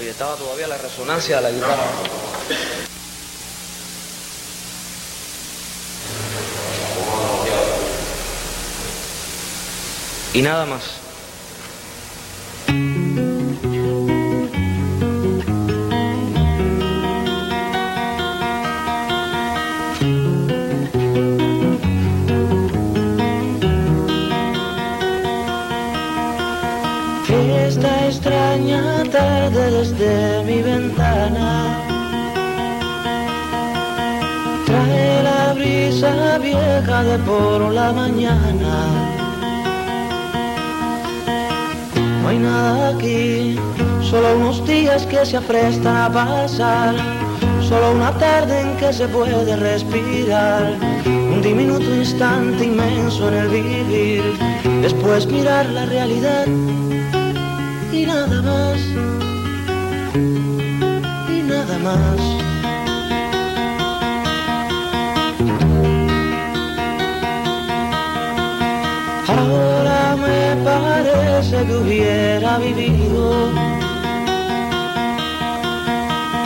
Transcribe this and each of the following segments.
Oye, estaba todavía la resonancia de la guitarra. Y nada más. Esta extraña tarde desde mi ventana. Trae la brisa vieja de por la mañana. No hay nada aquí, solo unos días que se aprestan a pasar, solo una tarde en que se puede respirar, un diminuto instante inmenso en el vivir, después mirar la realidad y nada más, y nada más. Ahora me parece que hubiera vivido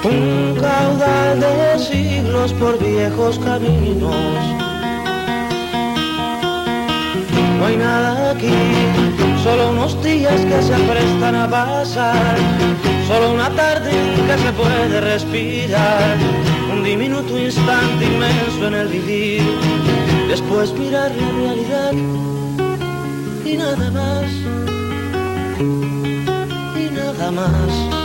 un caudal de siglos por viejos caminos. No hay nada aquí, solo unos días que se aprestan a pasar, solo una tarde que se puede respirar, un diminuto instante inmenso en el vivir, después mirar la realidad y nada más, y nada más.